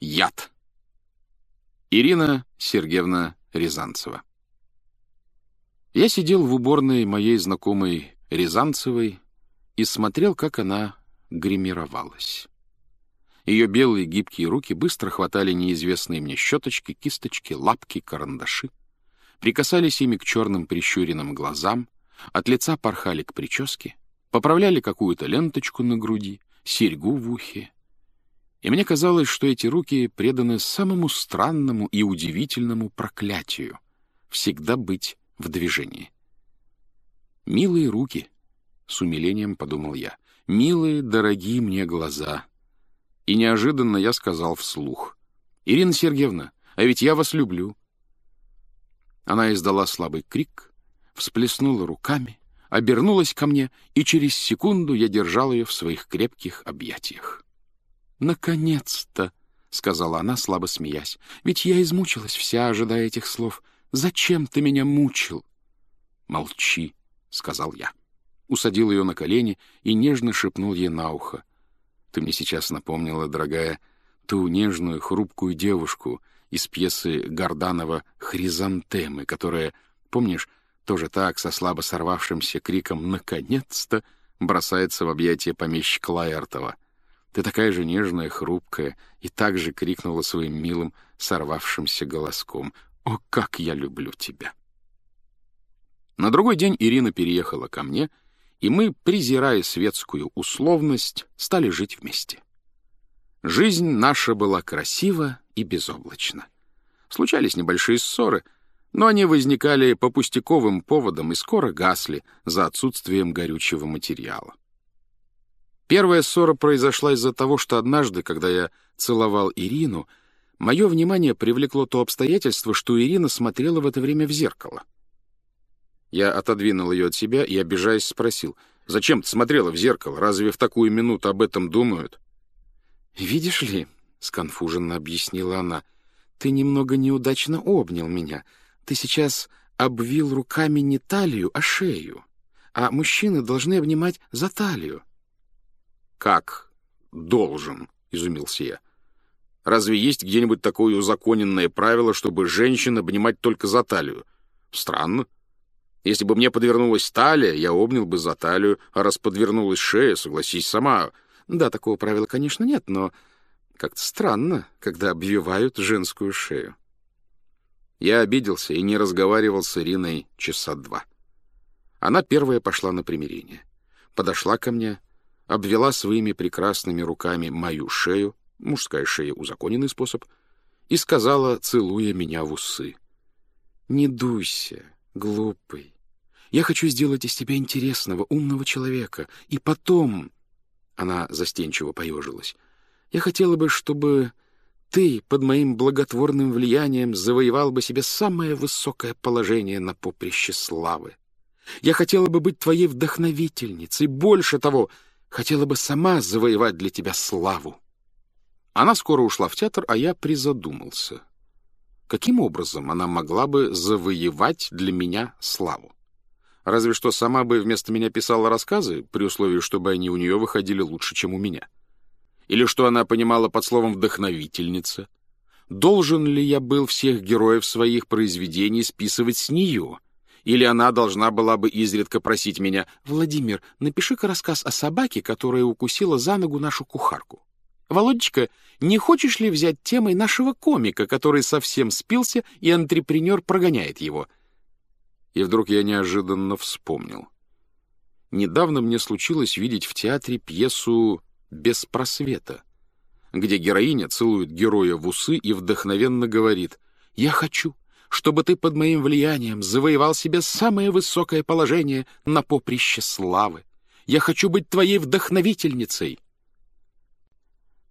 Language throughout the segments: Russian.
Яд. Ирина Сергеевна Рязанцева. Я сидел в уборной моей знакомой Рязанцевой и смотрел, как она гримировалась. Ее белые гибкие руки быстро хватали неизвестные мне щеточки, кисточки, лапки, карандаши, прикасались ими к черным прищуренным глазам, от лица порхали к прическе, поправляли какую-то ленточку на груди, серьгу в ухе, и мне казалось, что эти руки преданы самому странному и удивительному проклятию — всегда быть в движении. «Милые руки», — с умилением подумал я, — «милые, дорогие мне глаза». И неожиданно я сказал вслух, «Ирина Сергеевна, а ведь я вас люблю». Она издала слабый крик, всплеснула руками, обернулась ко мне, и через секунду я держал ее в своих крепких объятиях. «Наконец-то!» — сказала она, слабо смеясь. «Ведь я измучилась вся, ожидая этих слов. Зачем ты меня мучил?» «Молчи», — сказал я. Усадил ее на колени и нежно шепнул ей на ухо. «Ты мне сейчас напомнила, дорогая, ту нежную, хрупкую девушку из пьесы Горданова «Хризантемы», которая, помнишь, тоже так, со слабо сорвавшимся криком «Наконец-то!» бросается в объятия помещика Лаэртова — ты такая же нежная, хрупкая, и так же крикнула своим милым, сорвавшимся голоском. «О, как я люблю тебя!» На другой день Ирина переехала ко мне, и мы, презирая светскую условность, стали жить вместе. Жизнь наша была красива и безоблачна. Случались небольшие ссоры, но они возникали по пустяковым поводам и скоро гасли за отсутствием горючего материала. Первая ссора произошла из-за того, что однажды, когда я целовал Ирину, мое внимание привлекло то обстоятельство, что Ирина смотрела в это время в зеркало. Я отодвинул ее от себя и, обижаясь, спросил, «Зачем ты смотрела в зеркало? Разве в такую минуту об этом думают?» «Видишь ли», — сконфуженно объяснила она, — «ты немного неудачно обнял меня. Ты сейчас обвил руками не талию, а шею. А мужчины должны обнимать за талию. «Как должен?» — изумился я. «Разве есть где-нибудь такое узаконенное правило, чтобы женщин обнимать только за талию? Странно. Если бы мне подвернулась талия, я обнял бы за талию, а раз подвернулась шея, согласись сама. Да, такого правила, конечно, нет, но как-то странно, когда обвивают женскую шею». Я обиделся и не разговаривал с Ириной часа два. Она первая пошла на примирение. Подошла ко мне, обвела своими прекрасными руками мою шею, мужская шея — узаконенный способ, и сказала, целуя меня в усы. «Не дуйся, глупый. Я хочу сделать из тебя интересного, умного человека. И потом...» Она застенчиво поежилась. «Я хотела бы, чтобы ты под моим благотворным влиянием завоевал бы себе самое высокое положение на поприще славы. Я хотела бы быть твоей вдохновительницей. Больше того, хотела бы сама завоевать для тебя славу. Она скоро ушла в театр, а я призадумался. Каким образом она могла бы завоевать для меня славу? Разве что сама бы вместо меня писала рассказы, при условии, чтобы они у нее выходили лучше, чем у меня. Или что она понимала под словом «вдохновительница». Должен ли я был всех героев своих произведений списывать с нее — или она должна была бы изредка просить меня, «Владимир, напиши-ка рассказ о собаке, которая укусила за ногу нашу кухарку». «Володечка, не хочешь ли взять темой нашего комика, который совсем спился, и антрепренер прогоняет его?» И вдруг я неожиданно вспомнил. Недавно мне случилось видеть в театре пьесу «Без просвета», где героиня целует героя в усы и вдохновенно говорит «Я хочу, чтобы ты под моим влиянием завоевал себе самое высокое положение на поприще славы. Я хочу быть твоей вдохновительницей.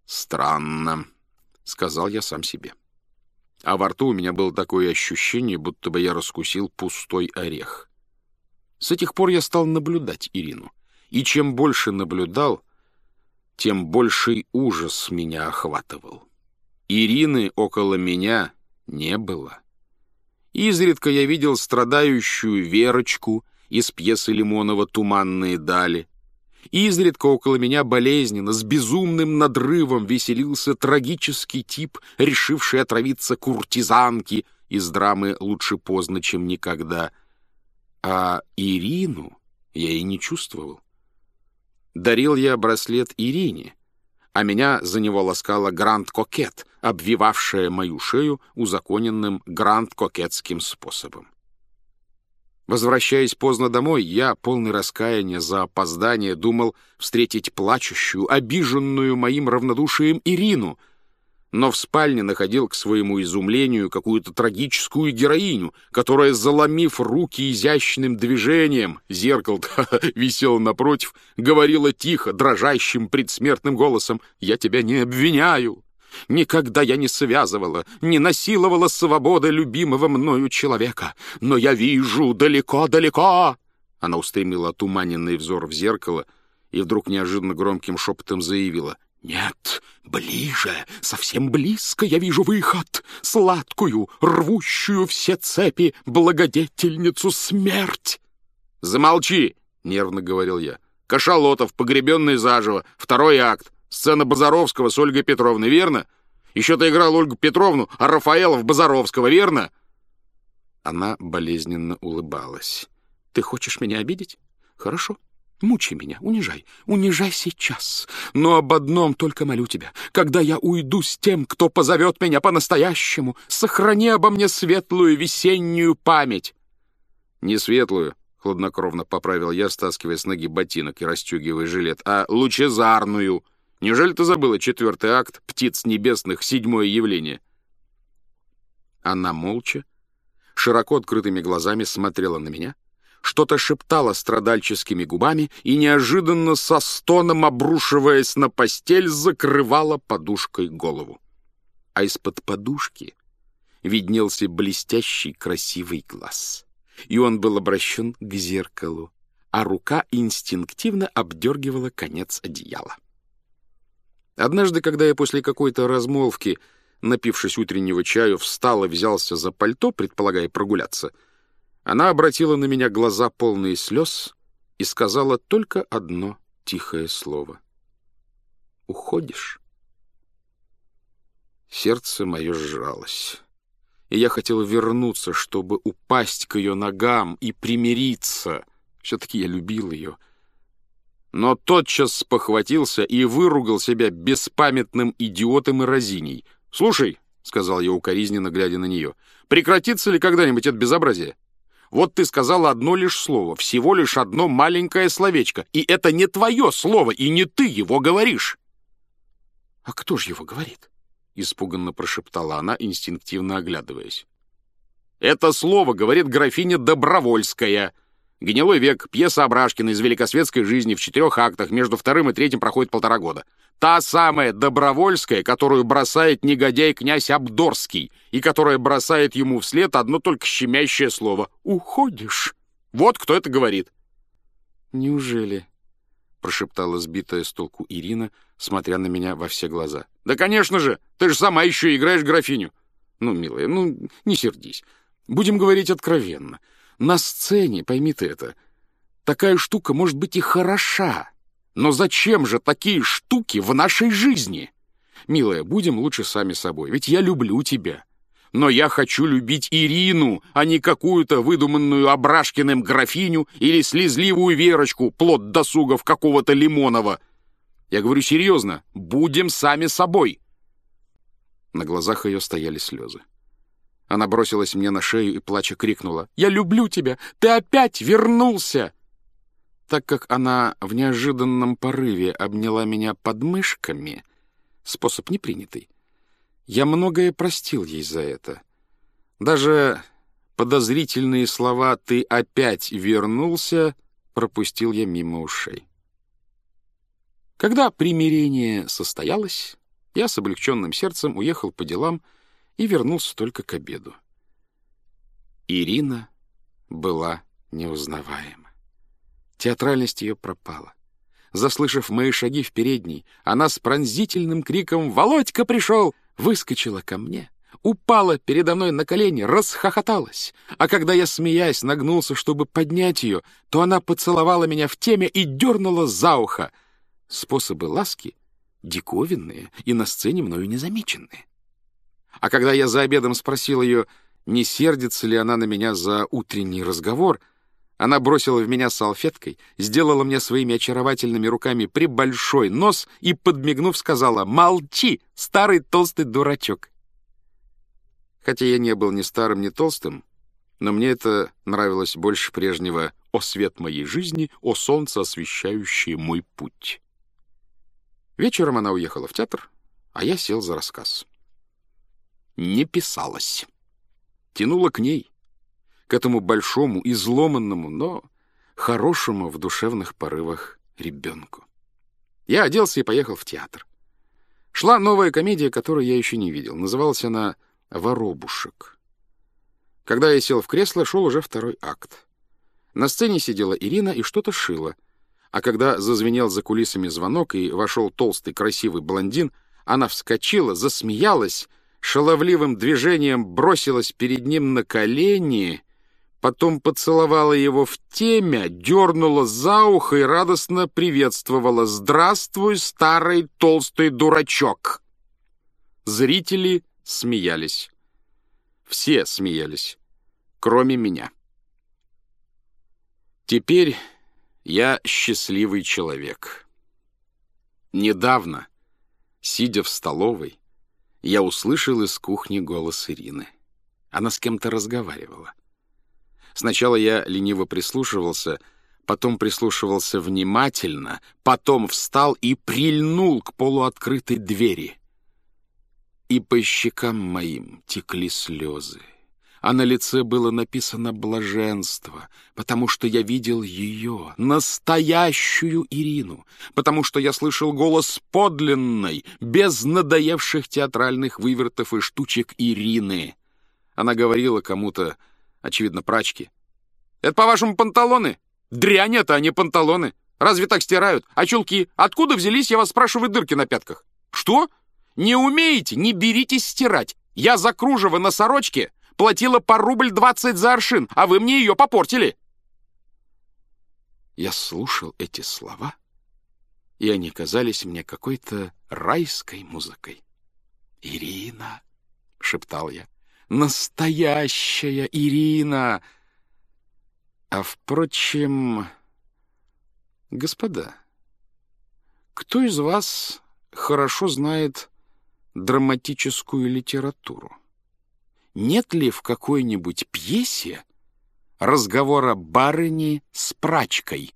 Странно, — сказал я сам себе. А во рту у меня было такое ощущение, будто бы я раскусил пустой орех. С этих пор я стал наблюдать Ирину. И чем больше наблюдал, тем больший ужас меня охватывал. Ирины около меня не было. Изредка я видел страдающую Верочку из пьесы Лимонова «Туманные дали». Изредка около меня болезненно, с безумным надрывом веселился трагический тип, решивший отравиться куртизанки из драмы «Лучше поздно, чем никогда». А Ирину я и не чувствовал. Дарил я браслет Ирине, а меня за него ласкала Гранд-Кокет, обвивавшая мою шею узаконенным гранд-кокетским способом. Возвращаясь поздно домой, я, полный раскаяния за опоздание, думал встретить плачущую, обиженную моим равнодушием Ирину, но в спальне находил к своему изумлению какую-то трагическую героиню, которая, заломив руки изящным движением, зеркало висел напротив, говорила тихо, дрожащим предсмертным голосом «Я тебя не обвиняю, Никогда я не связывала, не насиловала свободы любимого мною человека. Но я вижу далеко-далеко!» Она устремила туманенный взор в зеркало и вдруг неожиданно громким шепотом заявила. «Нет, ближе, совсем близко я вижу выход, сладкую, рвущую все цепи, благодетельницу смерть!» «Замолчи!» — нервно говорил я. «Кашалотов, погребенный заживо, второй акт. Сцена Базаровского с Ольгой Петровной, верно? Еще ты играл Ольгу Петровну, а Рафаэлов Базаровского, верно?» Она болезненно улыбалась. «Ты хочешь меня обидеть? Хорошо. Мучи меня, унижай, унижай сейчас. Но об одном только молю тебя. Когда я уйду с тем, кто позовет меня по-настоящему, сохрани обо мне светлую весеннюю память». «Не светлую», — хладнокровно поправил я, стаскивая с ноги ботинок и расстегивая жилет, «а лучезарную». Неужели ты забыла четвертый акт «Птиц небесных. Седьмое явление»?» Она молча, широко открытыми глазами смотрела на меня, что-то шептала страдальческими губами и, неожиданно со стоном обрушиваясь на постель, закрывала подушкой голову. А из-под подушки виднелся блестящий красивый глаз, и он был обращен к зеркалу, а рука инстинктивно обдергивала конец одеяла. Однажды, когда я после какой-то размолвки, напившись утреннего чаю, встал и взялся за пальто, предполагая прогуляться, она обратила на меня глаза полные слез и сказала только одно тихое слово. «Уходишь?» Сердце мое сжалось, и я хотел вернуться, чтобы упасть к ее ногам и примириться. Все-таки я любил ее — но тотчас спохватился и выругал себя беспамятным идиотом и разиней. «Слушай», — сказал я укоризненно, глядя на нее, — «прекратится ли когда-нибудь это безобразие? Вот ты сказала одно лишь слово, всего лишь одно маленькое словечко, и это не твое слово, и не ты его говоришь». «А кто же его говорит?» — испуганно прошептала она, инстинктивно оглядываясь. «Это слово говорит графиня Добровольская», Гнилой век, пьеса Абрашкина из великосветской жизни в четырех актах, между вторым и третьим проходит полтора года. Та самая Добровольская, которую бросает негодяй князь Абдорский, и которая бросает ему вслед одно только щемящее слово «Уходишь». Вот кто это говорит. «Неужели?» — прошептала сбитая с толку Ирина, смотря на меня во все глаза. «Да, конечно же! Ты же сама еще играешь графиню!» «Ну, милая, ну, не сердись. Будем говорить откровенно. На сцене, пойми ты это, такая штука может быть и хороша. Но зачем же такие штуки в нашей жизни? Милая, будем лучше сами собой, ведь я люблю тебя. Но я хочу любить Ирину, а не какую-то выдуманную Абрашкиным графиню или слезливую Верочку, плод досугов какого-то Лимонова. Я говорю серьезно, будем сами собой. На глазах ее стояли слезы. Она бросилась мне на шею и, плача, крикнула. «Я люблю тебя! Ты опять вернулся!» Так как она в неожиданном порыве обняла меня подмышками, способ непринятый, я многое простил ей за это. Даже подозрительные слова «ты опять вернулся» пропустил я мимо ушей. Когда примирение состоялось, я с облегченным сердцем уехал по делам, и вернулся только к обеду. Ирина была неузнаваема. Театральность ее пропала. Заслышав мои шаги в передней, она с пронзительным криком «Володька пришел!» выскочила ко мне, упала передо мной на колени, расхохоталась. А когда я, смеясь, нагнулся, чтобы поднять ее, то она поцеловала меня в теме и дернула за ухо. Способы ласки диковинные и на сцене мною незамеченные. А когда я за обедом спросил ее, не сердится ли она на меня за утренний разговор, она бросила в меня салфеткой, сделала мне своими очаровательными руками прибольшой нос и, подмигнув, сказала «Молчи, старый толстый дурачок!» Хотя я не был ни старым, ни толстым, но мне это нравилось больше прежнего «О свет моей жизни, о солнце, освещающее мой путь». Вечером она уехала в театр, а я сел за рассказ. Не писалось. Тянуло к ней, к этому большому, изломанному, но хорошему в душевных порывах ребенку. Я оделся и поехал в театр. Шла новая комедия, которую я еще не видел. Называлась она «Воробушек». Когда я сел в кресло, шел уже второй акт. На сцене сидела Ирина и что-то шила. А когда зазвенел за кулисами звонок и вошел толстый красивый блондин, она вскочила, засмеялась, шаловливым движением бросилась перед ним на колени потом поцеловала его в темя, дернула за ухо и радостно приветствовала «Здравствуй, старый толстый дурачок!» Зрители смеялись. Все смеялись, кроме меня. Теперь я счастливый человек. Недавно, сидя в столовой, я услышал из кухни голос Ирины. Она с кем-то разговаривала. Сначала я лениво прислушивался, потом прислушивался внимательно, потом встал и прильнул к полуоткрытой двери. И по щекам моим текли слезы, а на лице было написано «блаженство», потому что я видел ее, настоящую Ирину, потому что я слышал голос подлинной, без надоевших театральных вывертов и штучек Ирины. Она говорила кому-то, очевидно, прачки. «Это, по-вашему, панталоны? Дрянь это, а не панталоны. Разве так стирают? А чулки? Откуда взялись, я вас спрашиваю, дырки на пятках? Что? Не умеете? Не беритесь стирать. Я за кружево на сорочке платила по рубль двадцать за аршин, а вы мне ее попортили». Я слушал эти слова, и они казались мне какой-то райской музыкой. «Ирина!» — шептал я. Настоящая Ирина! А впрочем, господа, кто из вас хорошо знает драматическую литературу? Нет ли в какой-нибудь пьесе разговора барыни с прачкой?